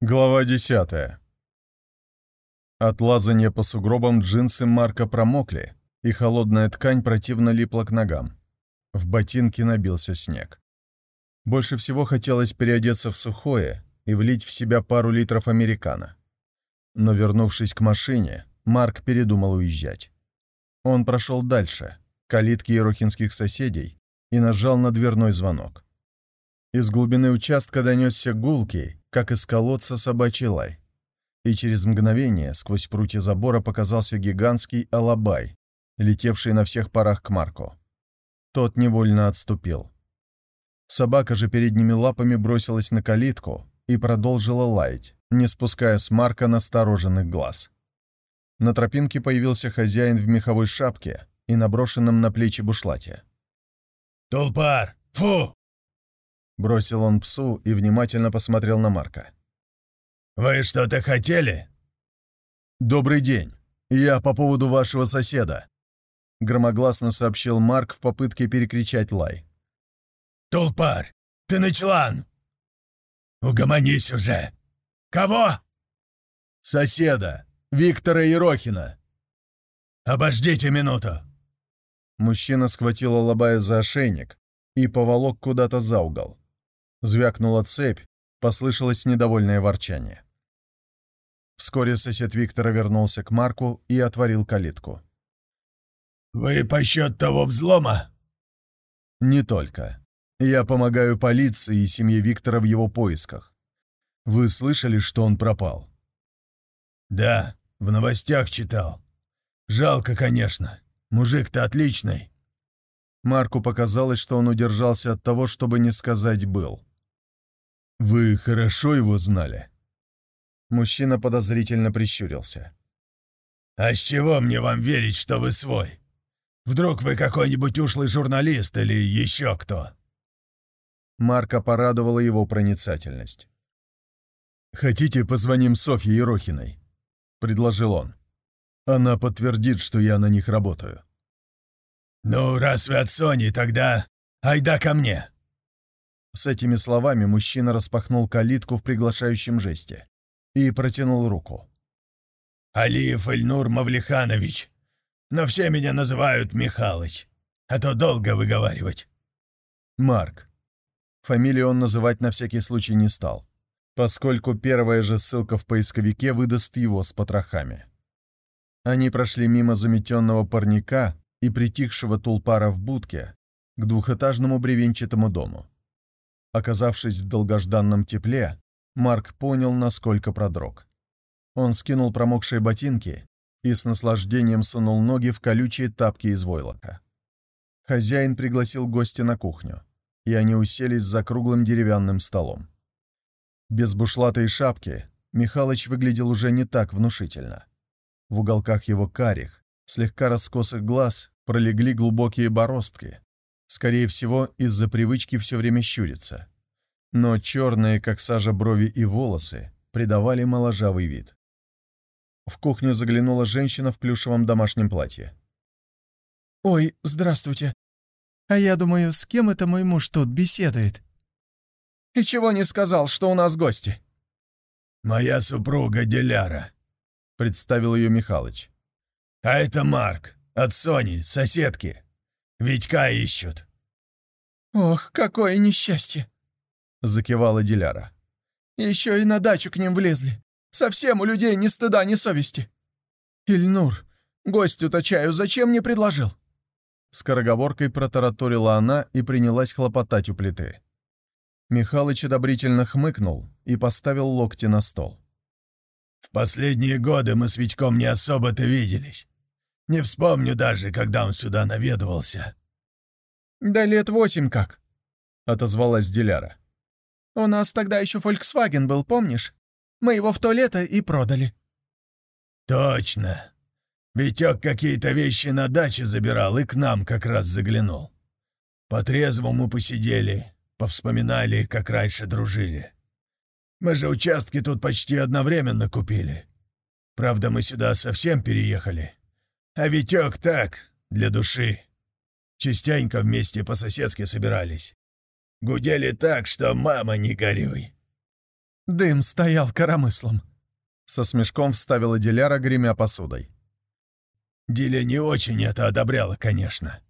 Глава 10 От лазания по сугробам джинсы Марка промокли, и холодная ткань противно липла к ногам. В ботинки набился снег. Больше всего хотелось переодеться в сухое и влить в себя пару литров американо. Но, вернувшись к машине, Марк передумал уезжать. Он прошел дальше, к калитке ерохинских соседей, и нажал на дверной звонок. Из глубины участка донесся гулкий, как из колодца собачий лай. И через мгновение сквозь прутья забора показался гигантский алабай, летевший на всех парах к Марку. Тот невольно отступил. Собака же передними лапами бросилась на калитку и продолжила лаять, не спуская с Марка настороженных глаз. На тропинке появился хозяин в меховой шапке и наброшенном на плечи бушлате. «Тулпар! Фу!» Бросил он псу и внимательно посмотрел на Марка. «Вы что-то хотели?» «Добрый день. Я по поводу вашего соседа», — громогласно сообщил Марк в попытке перекричать лай. «Тулпар, ты начлан! Угомонись уже! Кого?» «Соседа, Виктора Ерохина». «Обождите минуту!» Мужчина схватил Алабая за ошейник и поволок куда-то за угол. Звякнула цепь, послышалось недовольное ворчание. Вскоре сосед Виктора вернулся к Марку и отворил калитку. «Вы по счет того взлома?» «Не только. Я помогаю полиции и семье Виктора в его поисках. Вы слышали, что он пропал?» «Да, в новостях читал. Жалко, конечно. Мужик-то отличный». Марку показалось, что он удержался от того, чтобы не сказать «был». «Вы хорошо его знали?» Мужчина подозрительно прищурился. «А с чего мне вам верить, что вы свой? Вдруг вы какой-нибудь ушлый журналист или еще кто?» Марка порадовала его проницательность. «Хотите, позвоним Софье Ерохиной?» — предложил он. «Она подтвердит, что я на них работаю». «Ну, раз вы от Сони, тогда айда ко мне!» С этими словами мужчина распахнул калитку в приглашающем жесте и протянул руку. «Алиев Эльнур Мавлиханович, но все меня называют Михалыч, а то долго выговаривать». «Марк». Фамилию он называть на всякий случай не стал, поскольку первая же ссылка в поисковике выдаст его с потрохами. Они прошли мимо заметенного парника и притихшего тулпара в будке к двухэтажному бревенчатому дому. Оказавшись в долгожданном тепле, Марк понял, насколько продрог. Он скинул промокшие ботинки и с наслаждением сунул ноги в колючие тапки из войлока. Хозяин пригласил гостя на кухню, и они уселись за круглым деревянным столом. Без бушлатой шапки Михалыч выглядел уже не так внушительно. В уголках его карих, слегка раскосых глаз пролегли глубокие бороздки, Скорее всего, из-за привычки все время щуриться. Но черные, как сажа, брови и волосы придавали моложавый вид. В кухню заглянула женщина в плюшевом домашнем платье. «Ой, здравствуйте. А я думаю, с кем это мой муж тут беседует?» «И чего не сказал, что у нас гости?» «Моя супруга Диляра», — представил ее Михалыч. «А это Марк, от Сони, соседки. Витька ищут». «Ох, какое несчастье!» — закивала Диляра. «Еще и на дачу к ним влезли. Совсем у людей ни стыда, ни совести. Ильнур, гостю-то чаю зачем не предложил?» Скороговоркой протараторила она и принялась хлопотать у плиты. Михалыч одобрительно хмыкнул и поставил локти на стол. «В последние годы мы с Витьком не особо-то виделись. Не вспомню даже, когда он сюда наведывался». «Да лет восемь как», — отозвалась Диляра. «У нас тогда еще Volkswagen был, помнишь? Мы его в то лето и продали». «Точно. Витек какие-то вещи на даче забирал и к нам как раз заглянул. По-трезвому посидели, повспоминали, как раньше дружили. Мы же участки тут почти одновременно купили. Правда, мы сюда совсем переехали. А Витек так, для души. Частенько вместе по-соседски собирались. Гудели так, что мама не горюй. Дым стоял коромыслом. Со смешком вставила Диляра, гремя посудой. Диля не очень это одобряла, конечно.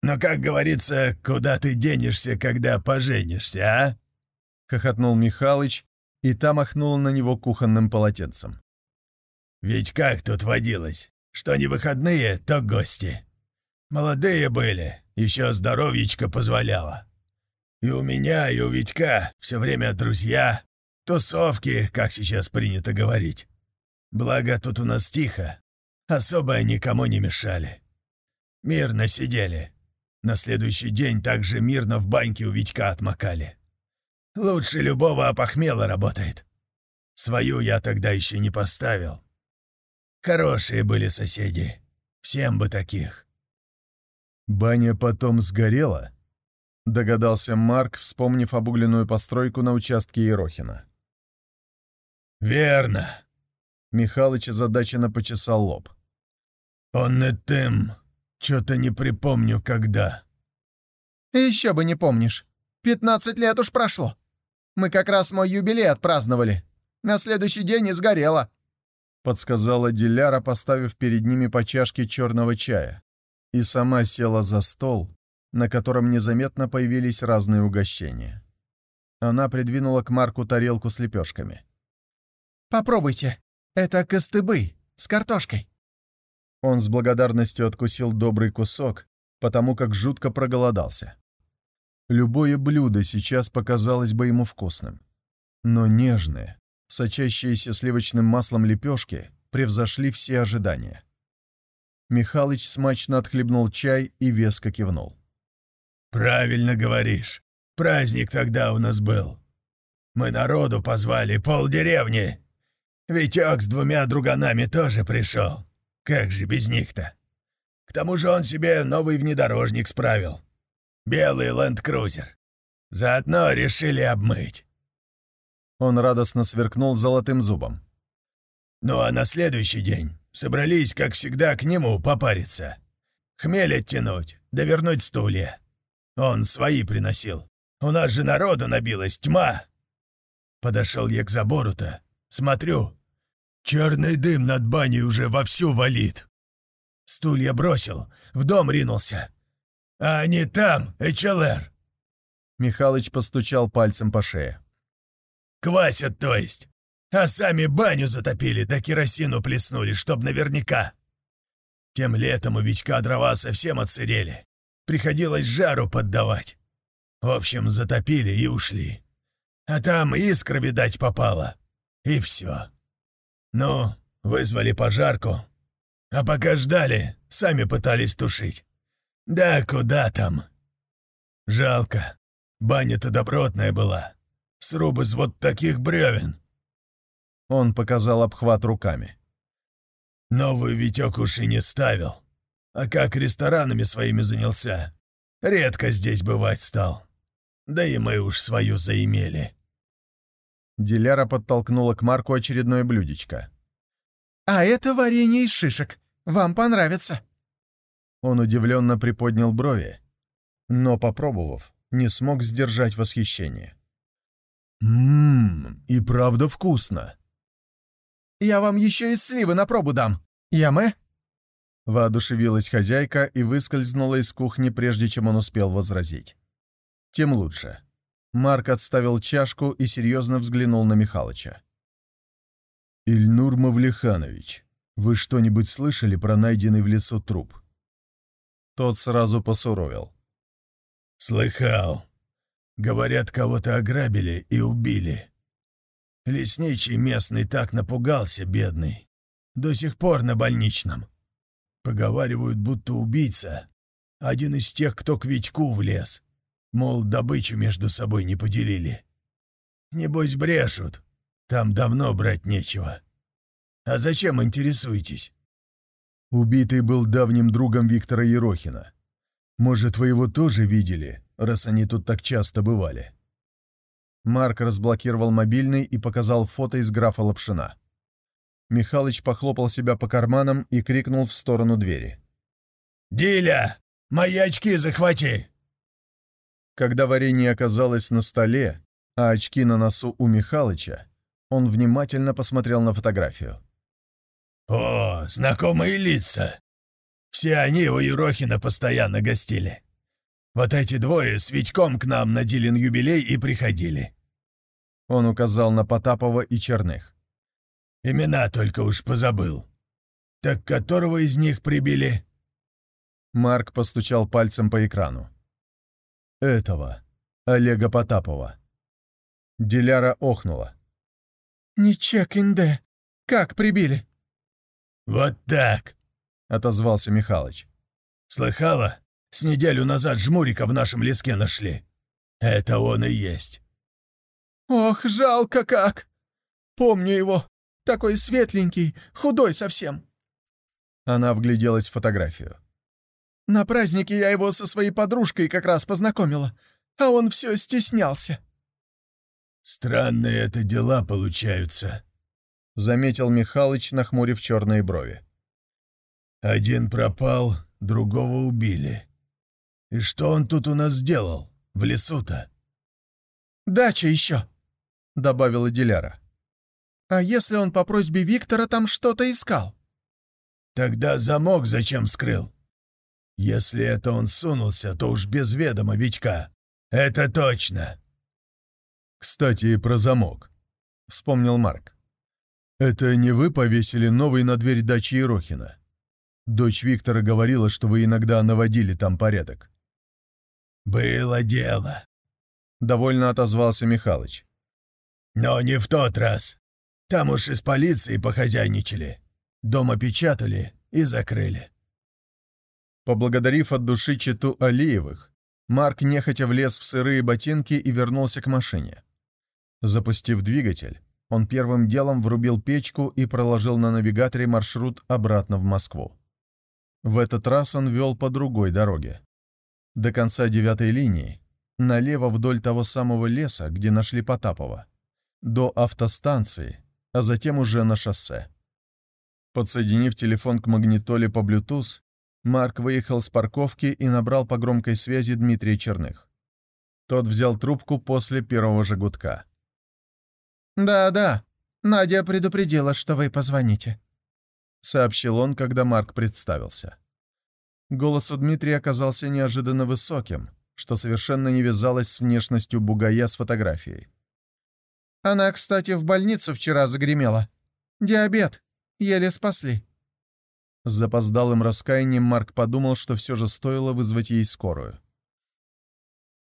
Но, как говорится, куда ты денешься, когда поженишься, а? Хохотнул Михалыч, и та махнула на него кухонным полотенцем. Ведь как тут водилось? Что не выходные, то гости. Молодые были, еще здоровьечко позволяло. И у меня, и у Витька все время друзья, тусовки, как сейчас принято говорить. Благо, тут у нас тихо, особо никому не мешали. Мирно сидели. На следующий день также мирно в баньке у Витька отмокали. Лучше любого опохмела работает. Свою я тогда еще не поставил. Хорошие были соседи. Всем бы таких. «Баня потом сгорела?» — догадался Марк, вспомнив обугленную постройку на участке Ерохина. «Верно!» — Михалыч озадаченно почесал лоб. «Он и тем, что-то не припомню, когда». «Еще бы не помнишь. Пятнадцать лет уж прошло. Мы как раз мой юбилей отпраздновали. На следующий день и сгорело», — подсказала Диляра, поставив перед ними по чашке черного чая и сама села за стол, на котором незаметно появились разные угощения. Она придвинула к Марку тарелку с лепешками. «Попробуйте. Это костыбы с картошкой». Он с благодарностью откусил добрый кусок, потому как жутко проголодался. Любое блюдо сейчас показалось бы ему вкусным. Но нежные, сочащиеся сливочным маслом лепешки превзошли все ожидания. Михалыч смачно отхлебнул чай и веско кивнул. «Правильно говоришь. Праздник тогда у нас был. Мы народу позвали, полдеревни. Витек с двумя друганами тоже пришел. Как же без них-то? К тому же он себе новый внедорожник справил. Белый ленд-крузер. Заодно решили обмыть». Он радостно сверкнул золотым зубом. «Ну а на следующий день Собрались, как всегда, к нему попариться. Хмель оттянуть, да вернуть стулья. Он свои приносил. У нас же народу набилась тьма. Подошел я к забору-то, смотрю. Черный дым над баней уже вовсю валит. Стулья бросил, в дом ринулся. А они там, ЭЧЛР. Михалыч постучал пальцем по шее. «Квасят, то есть а сами баню затопили, да керосину плеснули, чтоб наверняка. Тем летом у Витька дрова совсем отсырели. Приходилось жару поддавать. В общем, затопили и ушли. А там искра, видать, попала. И все. Ну, вызвали пожарку. А пока ждали, сами пытались тушить. Да куда там? Жалко. Баня-то добротная была. Сруб из вот таких бревен. Он показал обхват руками. «Новую Витек уж и не ставил. А как ресторанами своими занялся, редко здесь бывать стал. Да и мы уж свою заимели». Диляра подтолкнула к Марку очередное блюдечко. «А это варенье из шишек. Вам понравится». Он удивленно приподнял брови, но, попробовав, не смог сдержать восхищение. «Ммм, и правда вкусно!» Я вам еще и сливы на пробу дам. Ямэ?» Воодушевилась хозяйка и выскользнула из кухни, прежде чем он успел возразить. Тем лучше. Марк отставил чашку и серьезно взглянул на Михалыча. «Ильнур Мавлиханович, вы что-нибудь слышали про найденный в лесу труп?» Тот сразу посуровил. «Слыхал. Говорят, кого-то ограбили и убили. Лесничий местный так напугался, бедный. До сих пор на больничном. Поговаривают, будто убийца. Один из тех, кто к Витьку влез. Мол, добычу между собой не поделили. Небось, брешут. Там давно брать нечего. А зачем интересуетесь? Убитый был давним другом Виктора Ерохина. Может, вы его тоже видели, раз они тут так часто бывали? Марк разблокировал мобильный и показал фото из графа Лапшина. Михалыч похлопал себя по карманам и крикнул в сторону двери. «Диля, мои очки захвати!» Когда варенье оказалось на столе, а очки на носу у Михалыча, он внимательно посмотрел на фотографию. «О, знакомые лица! Все они у Ерохина постоянно гостили. Вот эти двое с Витьком к нам на Дилин юбилей и приходили». Он указал на Потапова и Черных. «Имена только уж позабыл. Так которого из них прибили?» Марк постучал пальцем по экрану. «Этого. Олега Потапова». Диляра охнула. «Не чек-инде. Как прибили?» «Вот так», — отозвался Михалыч. «Слыхала? С неделю назад жмурика в нашем леске нашли. Это он и есть». «Ох, жалко как! Помню его. Такой светленький, худой совсем». Она вгляделась в фотографию. «На празднике я его со своей подружкой как раз познакомила, а он все стеснялся». «Странные это дела получаются», — заметил Михалыч, нахмурив черные брови. «Один пропал, другого убили. И что он тут у нас сделал, в лесу-то?» «Дача еще», — добавила Диляра. «А если он по просьбе Виктора там что-то искал?» «Тогда замок зачем скрыл? Если это он сунулся, то уж без ведома Витька. Это точно!» «Кстати, про замок», — вспомнил Марк. «Это не вы повесили новый на дверь дачи Ерохина? Дочь Виктора говорила, что вы иногда наводили там порядок». «Было дело», — довольно отозвался Михалыч. «Но не в тот раз. Там уж из полиции похозяйничали. Дом опечатали и закрыли». Поблагодарив от души читу Алиевых, Марк нехотя влез в сырые ботинки и вернулся к машине. Запустив двигатель, он первым делом врубил печку и проложил на навигаторе маршрут обратно в Москву. В этот раз он вел по другой дороге. До конца девятой линии, налево вдоль того самого леса, где нашли Потапова, до автостанции, а затем уже на шоссе. Подсоединив телефон к магнитоле по Bluetooth, Марк выехал с парковки и набрал по громкой связи Дмитрия Черных. Тот взял трубку после первого же гудка. «Да-да, Надя предупредила, что вы позвоните», — сообщил он, когда Марк представился. Голос у Дмитрия оказался неожиданно высоким, что совершенно не вязалось с внешностью бугая с фотографией. «Она, кстати, в больницу вчера загремела. Диабет. Еле спасли». С запоздалым раскаянием Марк подумал, что все же стоило вызвать ей скорую.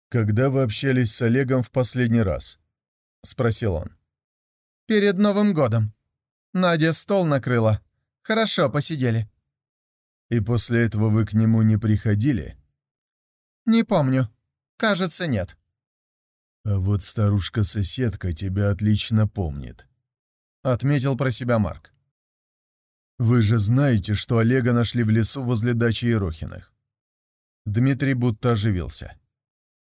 «Когда вы общались с Олегом в последний раз?» — спросил он. «Перед Новым годом. Надя стол накрыла. Хорошо посидели». «И после этого вы к нему не приходили?» «Не помню. Кажется, нет». «А вот старушка-соседка тебя отлично помнит», — отметил про себя Марк. «Вы же знаете, что Олега нашли в лесу возле дачи Ерохиных». Дмитрий будто оживился.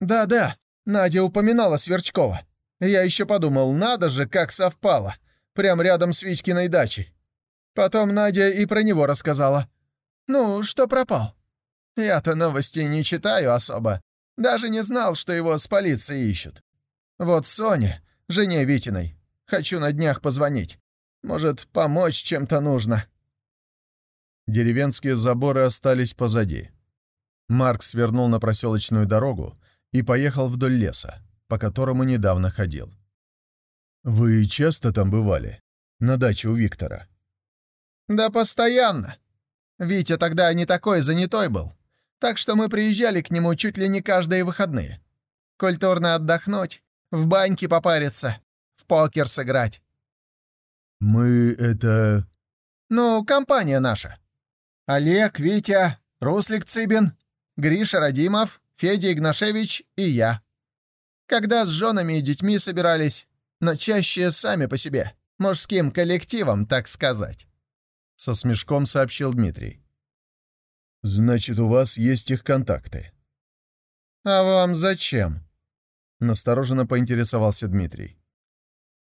«Да-да, Надя упоминала Сверчкова. Я еще подумал, надо же, как совпало. Прям рядом с Витькиной дачей. Потом Надя и про него рассказала. Ну, что пропал? Я-то новости не читаю особо. Даже не знал, что его с полицией ищут. Вот Соня, жене Витиной, хочу на днях позвонить. Может, помочь чем-то нужно. Деревенские заборы остались позади. Марк свернул на проселочную дорогу и поехал вдоль леса, по которому недавно ходил. «Вы часто там бывали? На даче у Виктора?» «Да постоянно. Витя тогда не такой занятой был, так что мы приезжали к нему чуть ли не каждые выходные. Культурно отдохнуть, в баньке попариться, в покер сыграть». «Мы это...» «Ну, компания наша. Олег, Витя, Руслик Цыбин, Гриша Радимов, Федя Игнашевич и я. Когда с женами и детьми собирались, но чаще сами по себе, мужским коллективом, так сказать. Со смешком сообщил Дмитрий. «Значит, у вас есть их контакты?» «А вам зачем?» Настороженно поинтересовался Дмитрий.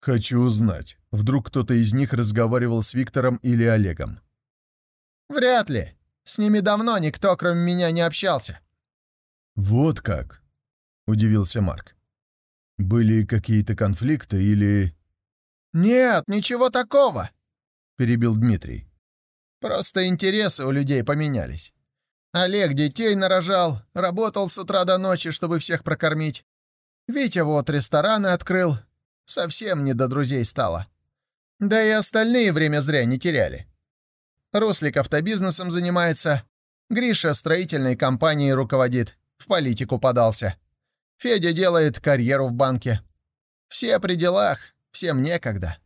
«Хочу узнать, вдруг кто-то из них разговаривал с Виктором или Олегом?» «Вряд ли. С ними давно никто, кроме меня, не общался». «Вот как?» — удивился Марк. Были какие-то конфликты или...» «Нет, ничего такого», — перебил Дмитрий. «Просто интересы у людей поменялись. Олег детей нарожал, работал с утра до ночи, чтобы всех прокормить. Витя вот рестораны открыл. Совсем не до друзей стало. Да и остальные время зря не теряли. Руслик автобизнесом занимается. Гриша строительной компанией руководит. В политику подался. Федя делает карьеру в банке. Все при делах, всем некогда.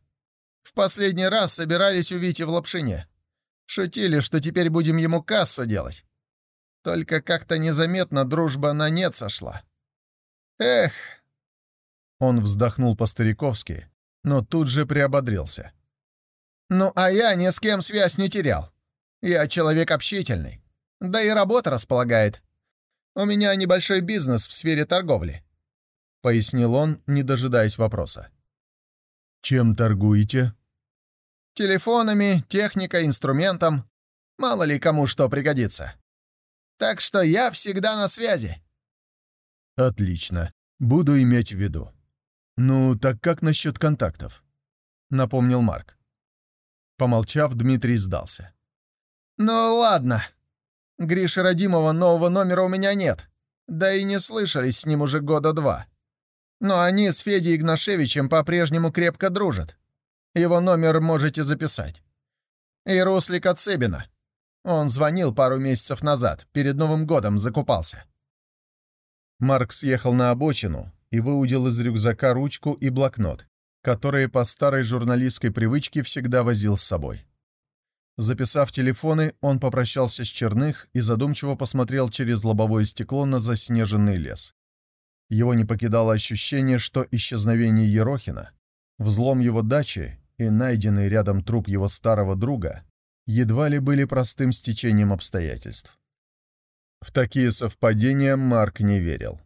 В последний раз собирались у Вити в Лапшине. Шутили, что теперь будем ему кассу делать. Только как-то незаметно дружба на нет сошла. Эх!» Он вздохнул по-стариковски, но тут же приободрился. «Ну, а я ни с кем связь не терял. Я человек общительный. Да и работа располагает. У меня небольшой бизнес в сфере торговли», — пояснил он, не дожидаясь вопроса. «Чем торгуете?» «Телефонами, техникой, инструментом. Мало ли кому что пригодится. Так что я всегда на связи». «Отлично. Буду иметь в виду». «Ну, так как насчет контактов?» — напомнил Марк. Помолчав, Дмитрий сдался. «Ну ладно. Гриша Родимова нового номера у меня нет. Да и не слышались с ним уже года два. Но они с Федей Игнашевичем по-прежнему крепко дружат. Его номер можете записать. И Руслика Цыбина. Он звонил пару месяцев назад, перед Новым годом закупался. Марк съехал на обочину и выудил из рюкзака ручку и блокнот, которые по старой журналистской привычке всегда возил с собой. Записав телефоны, он попрощался с Черных и задумчиво посмотрел через лобовое стекло на заснеженный лес. Его не покидало ощущение, что исчезновение Ерохина, взлом его дачи и найденный рядом труп его старого друга едва ли были простым стечением обстоятельств. В такие совпадения Марк не верил.